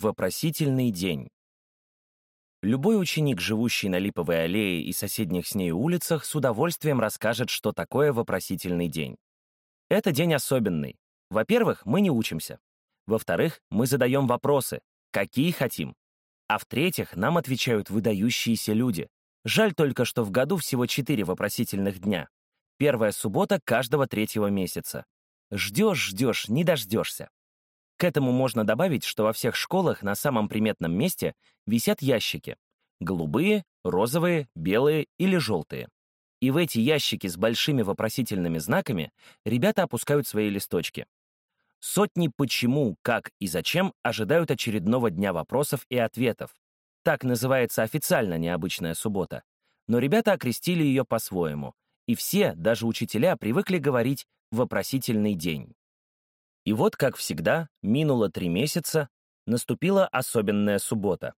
Вопросительный день. Любой ученик, живущий на Липовой аллее и соседних с ней улицах, с удовольствием расскажет, что такое вопросительный день. Это день особенный. Во-первых, мы не учимся. Во-вторых, мы задаем вопросы, какие хотим. А в-третьих, нам отвечают выдающиеся люди. Жаль только, что в году всего четыре вопросительных дня. Первая суббота каждого третьего месяца. Ждешь, ждешь, не дождешься. К этому можно добавить, что во всех школах на самом приметном месте висят ящики. Голубые, розовые, белые или желтые. И в эти ящики с большими вопросительными знаками ребята опускают свои листочки. Сотни почему, как и зачем ожидают очередного дня вопросов и ответов. Так называется официально необычная суббота. Но ребята окрестили ее по-своему. И все, даже учителя, привыкли говорить «вопросительный день». И вот, как всегда, минуло три месяца, наступила особенная суббота.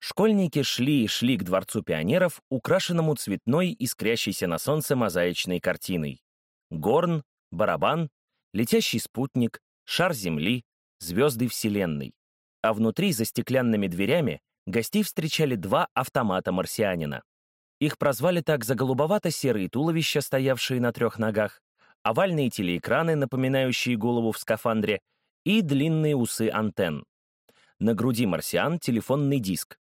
Школьники шли и шли к Дворцу пионеров, украшенному цветной, искрящейся на солнце мозаичной картиной. Горн, барабан, летящий спутник, шар Земли, звезды Вселенной. А внутри, за стеклянными дверями, гостей встречали два автомата марсианина. Их прозвали так за голубовато-серые туловища, стоявшие на трех ногах, овальные телеэкраны, напоминающие голову в скафандре, и длинные усы антенн. На груди марсиан телефонный диск.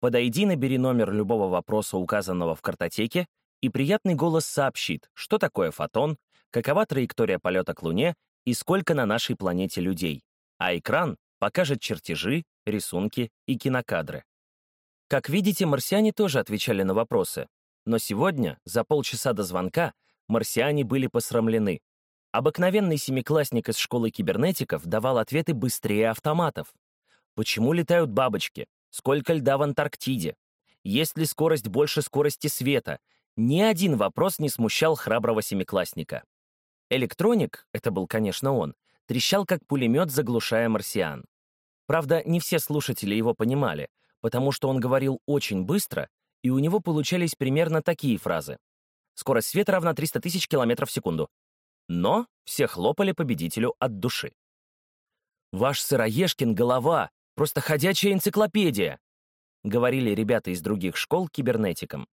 Подойди, набери номер любого вопроса, указанного в картотеке, и приятный голос сообщит, что такое фотон, какова траектория полета к Луне и сколько на нашей планете людей. А экран покажет чертежи, рисунки и кинокадры. Как видите, марсиане тоже отвечали на вопросы. Но сегодня, за полчаса до звонка, марсиане были посрамлены. Обыкновенный семиклассник из школы кибернетиков давал ответы быстрее автоматов. Почему летают бабочки? Сколько льда в Антарктиде? Есть ли скорость больше скорости света? Ни один вопрос не смущал храброго семиклассника. Электроник, это был, конечно, он, трещал как пулемет, заглушая марсиан. Правда, не все слушатели его понимали, потому что он говорил очень быстро, и у него получались примерно такие фразы. Скорость света равна 300 тысяч километров в секунду. Но все хлопали победителю от души. «Ваш Сыроежкин — голова, просто ходячая энциклопедия», говорили ребята из других школ кибернетикам.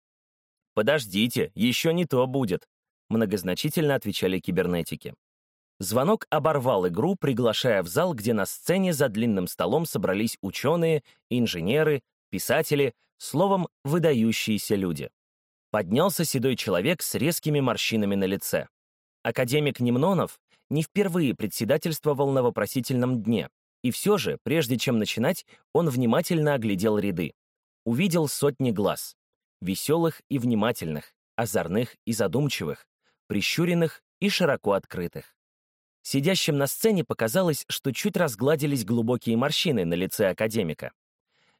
«Подождите, еще не то будет», многозначительно отвечали кибернетики. Звонок оборвал игру, приглашая в зал, где на сцене за длинным столом собрались ученые, инженеры, писатели, словом, выдающиеся люди. Поднялся седой человек с резкими морщинами на лице. Академик Немнонов не впервые председательствовал на вопросительном дне, и все же, прежде чем начинать, он внимательно оглядел ряды. Увидел сотни глаз. Веселых и внимательных, озорных и задумчивых, прищуренных и широко открытых. Сидящим на сцене показалось, что чуть разгладились глубокие морщины на лице академика.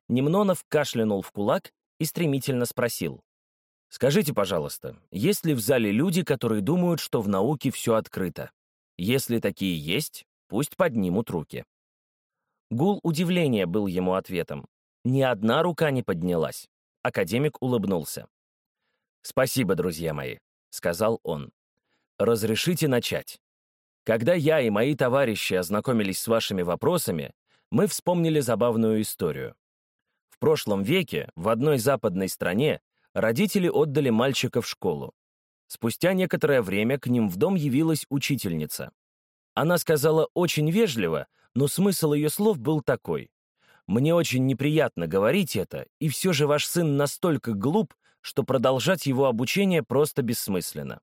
Немнонов кашлянул в кулак и стремительно спросил. Скажите, пожалуйста, есть ли в зале люди, которые думают, что в науке все открыто? Если такие есть, пусть поднимут руки. Гул удивления был ему ответом. Ни одна рука не поднялась. Академик улыбнулся. «Спасибо, друзья мои», — сказал он. «Разрешите начать. Когда я и мои товарищи ознакомились с вашими вопросами, мы вспомнили забавную историю. В прошлом веке в одной западной стране родители отдали мальчика в школу. Спустя некоторое время к ним в дом явилась учительница. Она сказала очень вежливо, но смысл ее слов был такой. «Мне очень неприятно говорить это, и все же ваш сын настолько глуп, что продолжать его обучение просто бессмысленно».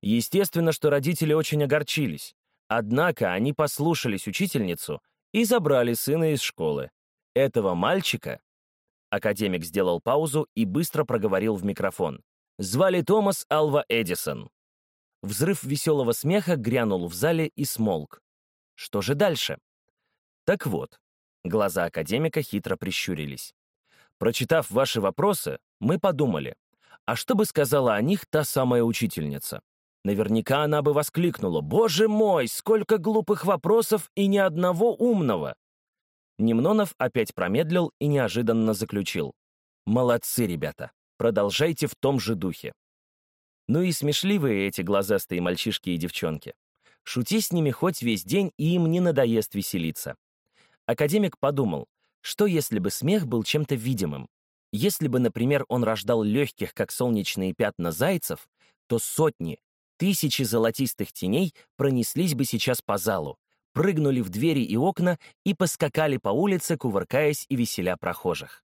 Естественно, что родители очень огорчились. Однако они послушались учительницу и забрали сына из школы. Этого мальчика Академик сделал паузу и быстро проговорил в микрофон. «Звали Томас Алва Эдисон». Взрыв веселого смеха грянул в зале и смолк. Что же дальше? Так вот, глаза академика хитро прищурились. Прочитав ваши вопросы, мы подумали, а что бы сказала о них та самая учительница? Наверняка она бы воскликнула, «Боже мой, сколько глупых вопросов и ни одного умного!» Немнонов опять промедлил и неожиданно заключил. «Молодцы, ребята! Продолжайте в том же духе!» Ну и смешливые эти глазастые мальчишки и девчонки. Шути с ними хоть весь день, и им не надоест веселиться. Академик подумал, Что если бы смех был чем-то видимым? Если бы, например, он рождал легких, как солнечные пятна зайцев, то сотни, тысячи золотистых теней пронеслись бы сейчас по залу, прыгнули в двери и окна и поскакали по улице, кувыркаясь и веселя прохожих.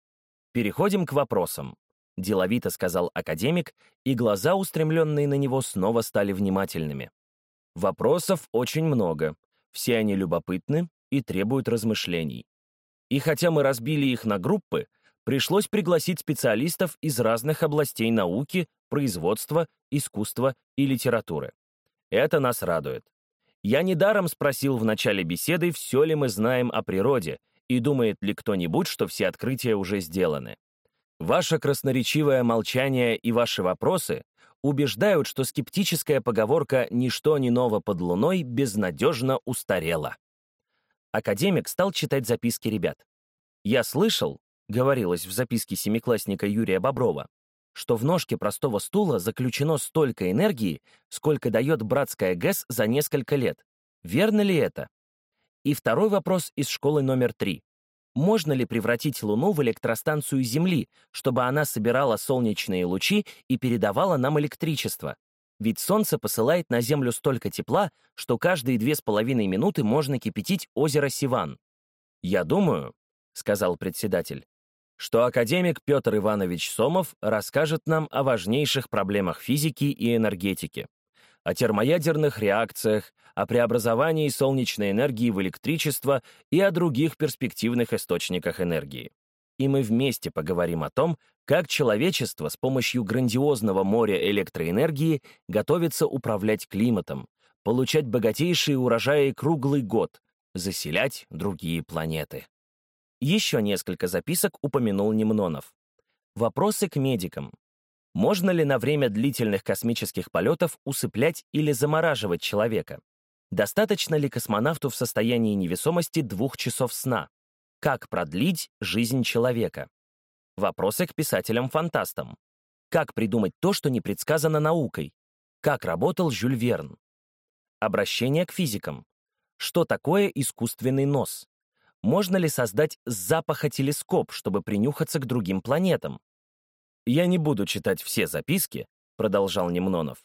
Переходим к вопросам. — деловито сказал академик, и глаза, устремленные на него, снова стали внимательными. «Вопросов очень много. Все они любопытны и требуют размышлений. И хотя мы разбили их на группы, пришлось пригласить специалистов из разных областей науки, производства, искусства и литературы. Это нас радует. Я недаром спросил в начале беседы, все ли мы знаем о природе, и думает ли кто-нибудь, что все открытия уже сделаны. Ваше красноречивое молчание и ваши вопросы убеждают, что скептическая поговорка «ничто не ново под луной» безнадежно устарела. Академик стал читать записки ребят. «Я слышал», — говорилось в записке семиклассника Юрия Боброва, что в ножке простого стула заключено столько энергии, сколько дает братская ГЭС за несколько лет. Верно ли это? И второй вопрос из школы номер три можно ли превратить Луну в электростанцию Земли, чтобы она собирала солнечные лучи и передавала нам электричество. Ведь Солнце посылает на Землю столько тепла, что каждые две с половиной минуты можно кипятить озеро Сиван. «Я думаю», — сказал председатель, что академик Петр Иванович Сомов расскажет нам о важнейших проблемах физики и энергетики о термоядерных реакциях, о преобразовании солнечной энергии в электричество и о других перспективных источниках энергии. И мы вместе поговорим о том, как человечество с помощью грандиозного моря электроэнергии готовится управлять климатом, получать богатейшие урожаи круглый год, заселять другие планеты. Еще несколько записок упомянул Немнонов. Вопросы к медикам. Можно ли на время длительных космических полетов усыплять или замораживать человека? Достаточно ли космонавту в состоянии невесомости двух часов сна? Как продлить жизнь человека? Вопросы к писателям-фантастам. Как придумать то, что не предсказано наукой? Как работал Жюль Верн? Обращение к физикам. Что такое искусственный нос? Можно ли создать запахотелескоп, чтобы принюхаться к другим планетам? «Я не буду читать все записки», — продолжал Немнонов.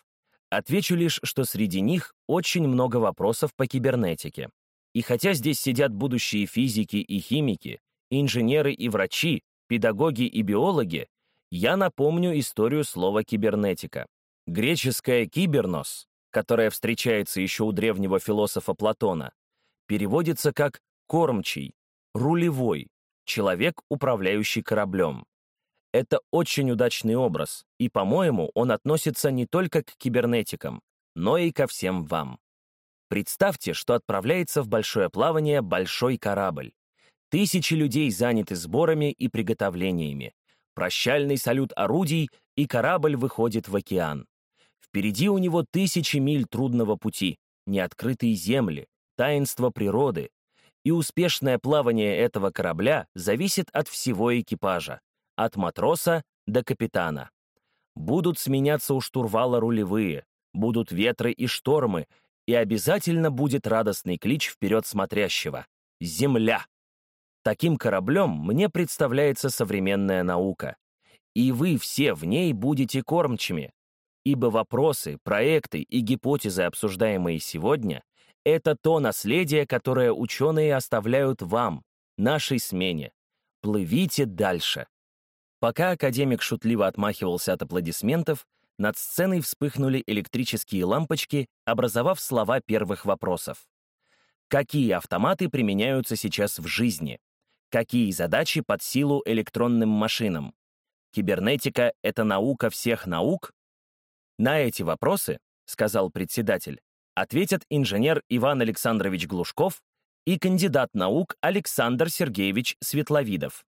«Отвечу лишь, что среди них очень много вопросов по кибернетике. И хотя здесь сидят будущие физики и химики, инженеры и врачи, педагоги и биологи, я напомню историю слова «кибернетика». Греческое «кибернос», которое встречается еще у древнего философа Платона, переводится как «кормчий», «рулевой», «человек, управляющий кораблем». Это очень удачный образ, и, по-моему, он относится не только к кибернетикам, но и ко всем вам. Представьте, что отправляется в большое плавание большой корабль. Тысячи людей заняты сборами и приготовлениями. Прощальный салют орудий, и корабль выходит в океан. Впереди у него тысячи миль трудного пути, неоткрытые земли, таинство природы. И успешное плавание этого корабля зависит от всего экипажа, от матроса до капитана. Будут сменяться у штурвала рулевые, будут ветры и штормы, и обязательно будет радостный клич вперед смотрящего — «Земля!». Таким кораблем мне представляется современная наука. И вы все в ней будете кормчими, ибо вопросы, проекты и гипотезы, обсуждаемые сегодня, это то наследие, которое ученые оставляют вам, нашей смене. Плывите дальше. Пока академик шутливо отмахивался от аплодисментов, над сценой вспыхнули электрические лампочки, образовав слова первых вопросов. Какие автоматы применяются сейчас в жизни? Какие задачи под силу электронным машинам? Кибернетика — это наука всех наук? На эти вопросы, сказал председатель, ответят инженер Иван Александрович Глушков и кандидат наук Александр Сергеевич Светловидов.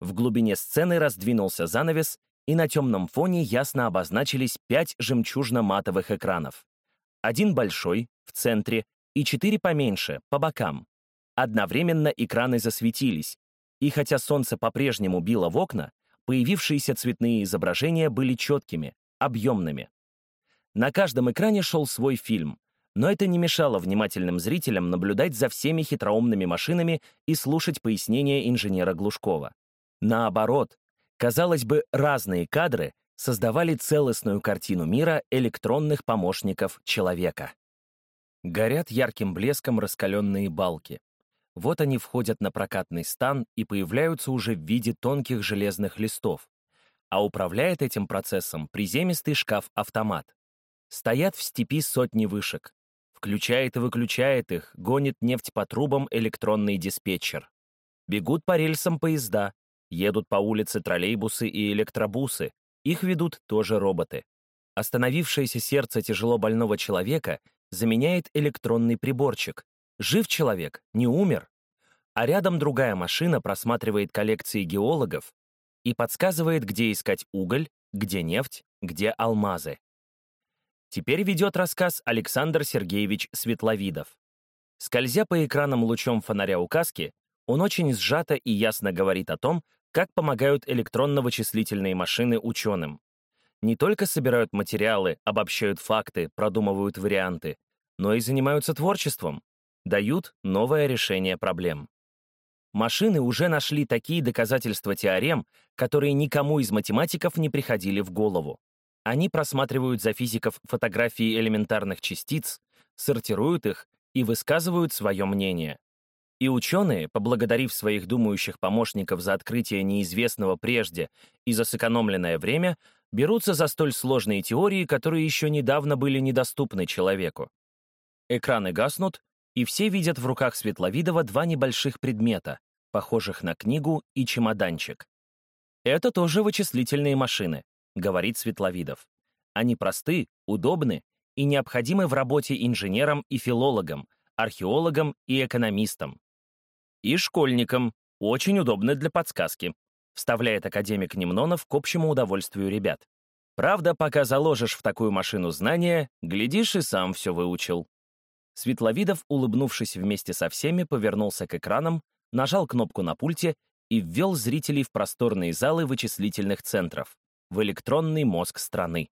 В глубине сцены раздвинулся занавес, и на темном фоне ясно обозначились пять жемчужно-матовых экранов. Один большой, в центре, и четыре поменьше, по бокам. Одновременно экраны засветились, и хотя солнце по-прежнему било в окна, появившиеся цветные изображения были четкими, объемными. На каждом экране шел свой фильм, Но это не мешало внимательным зрителям наблюдать за всеми хитроумными машинами и слушать пояснения инженера Глушкова. Наоборот, казалось бы, разные кадры создавали целостную картину мира электронных помощников человека. Горят ярким блеском раскаленные балки. Вот они входят на прокатный стан и появляются уже в виде тонких железных листов. А управляет этим процессом приземистый шкаф-автомат. Стоят в степи сотни вышек. Включает и выключает их, гонит нефть по трубам электронный диспетчер. Бегут по рельсам поезда, едут по улице троллейбусы и электробусы, их ведут тоже роботы. Остановившееся сердце тяжело больного человека заменяет электронный приборчик. Жив человек, не умер. А рядом другая машина просматривает коллекции геологов и подсказывает, где искать уголь, где нефть, где алмазы. Теперь ведет рассказ Александр Сергеевич Светловидов. Скользя по экранам лучом фонаря указки, он очень сжато и ясно говорит о том, как помогают электронно-вычислительные машины ученым. Не только собирают материалы, обобщают факты, продумывают варианты, но и занимаются творчеством, дают новое решение проблем. Машины уже нашли такие доказательства теорем, которые никому из математиков не приходили в голову. Они просматривают за физиков фотографии элементарных частиц, сортируют их и высказывают свое мнение. И ученые, поблагодарив своих думающих помощников за открытие неизвестного прежде и за сэкономленное время, берутся за столь сложные теории, которые еще недавно были недоступны человеку. Экраны гаснут, и все видят в руках Светловидова два небольших предмета, похожих на книгу и чемоданчик. Это тоже вычислительные машины говорит Светловидов. Они просты, удобны и необходимы в работе инженерам и филологам, археологам и экономистам. И школьникам, очень удобны для подсказки, вставляет академик Немнонов к общему удовольствию ребят. Правда, пока заложишь в такую машину знания, глядишь и сам все выучил. Светловидов, улыбнувшись вместе со всеми, повернулся к экранам, нажал кнопку на пульте и ввел зрителей в просторные залы вычислительных центров в электронный мозг страны.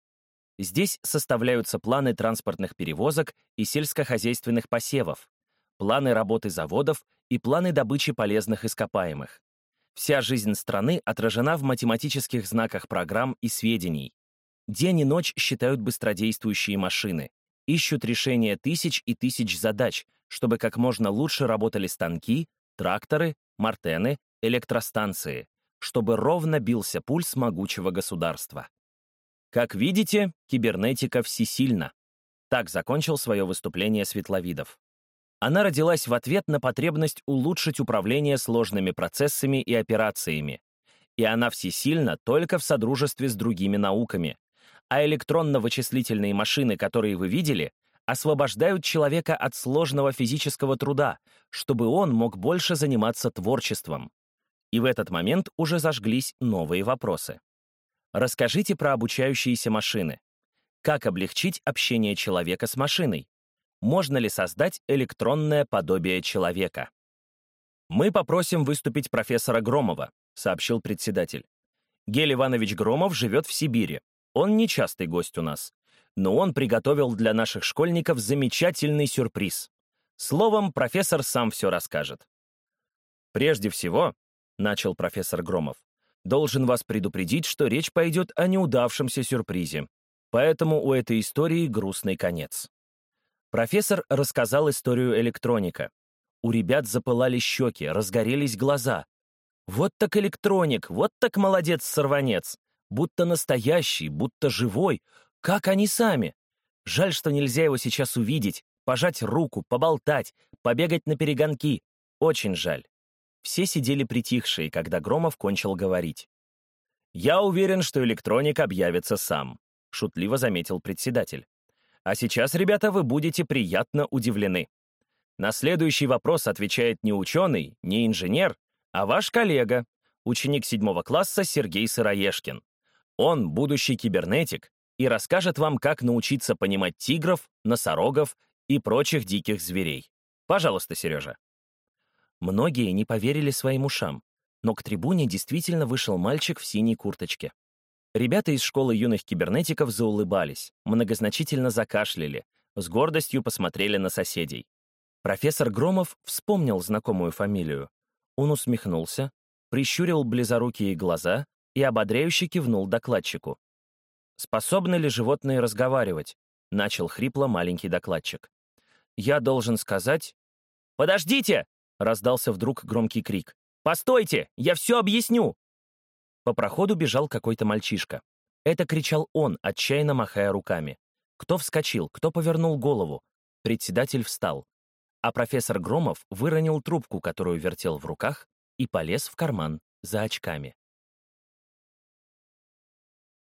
Здесь составляются планы транспортных перевозок и сельскохозяйственных посевов, планы работы заводов и планы добычи полезных ископаемых. Вся жизнь страны отражена в математических знаках программ и сведений. День и ночь считают быстродействующие машины, ищут решения тысяч и тысяч задач, чтобы как можно лучше работали станки, тракторы, мартены, электростанции чтобы ровно бился пульс могучего государства. Как видите, кибернетика всесильна. Так закончил свое выступление Светловидов. Она родилась в ответ на потребность улучшить управление сложными процессами и операциями. И она всесильна только в содружестве с другими науками. А электронно-вычислительные машины, которые вы видели, освобождают человека от сложного физического труда, чтобы он мог больше заниматься творчеством. И в этот момент уже зажглись новые вопросы. Расскажите про обучающиеся машины. Как облегчить общение человека с машиной? Можно ли создать электронное подобие человека? «Мы попросим выступить профессора Громова», — сообщил председатель. «Гель Иванович Громов живет в Сибири. Он нечастый гость у нас. Но он приготовил для наших школьников замечательный сюрприз. Словом, профессор сам все расскажет. Прежде всего, — начал профессор Громов. «Должен вас предупредить, что речь пойдет о неудавшемся сюрпризе. Поэтому у этой истории грустный конец». Профессор рассказал историю электроника. У ребят запылали щеки, разгорелись глаза. Вот так электроник, вот так молодец-сорванец. Будто настоящий, будто живой. Как они сами? Жаль, что нельзя его сейчас увидеть, пожать руку, поболтать, побегать на перегонки. Очень жаль. Все сидели притихшие, когда Громов кончил говорить. «Я уверен, что электроник объявится сам», — шутливо заметил председатель. «А сейчас, ребята, вы будете приятно удивлены. На следующий вопрос отвечает не ученый, не инженер, а ваш коллега, ученик седьмого класса Сергей Сыроежкин. Он будущий кибернетик и расскажет вам, как научиться понимать тигров, носорогов и прочих диких зверей. Пожалуйста, Сережа. Многие не поверили своим ушам, но к трибуне действительно вышел мальчик в синей курточке. Ребята из школы юных кибернетиков заулыбались, многозначительно закашляли, с гордостью посмотрели на соседей. Профессор Громов вспомнил знакомую фамилию. Он усмехнулся, прищурил близорукие глаза и ободряюще кивнул докладчику. «Способны ли животные разговаривать?» — начал хрипло маленький докладчик. «Я должен сказать...» «Подождите!» — раздался вдруг громкий крик. «Постойте! Я все объясню!» По проходу бежал какой-то мальчишка. Это кричал он, отчаянно махая руками. Кто вскочил, кто повернул голову. Председатель встал. А профессор Громов выронил трубку, которую вертел в руках, и полез в карман за очками.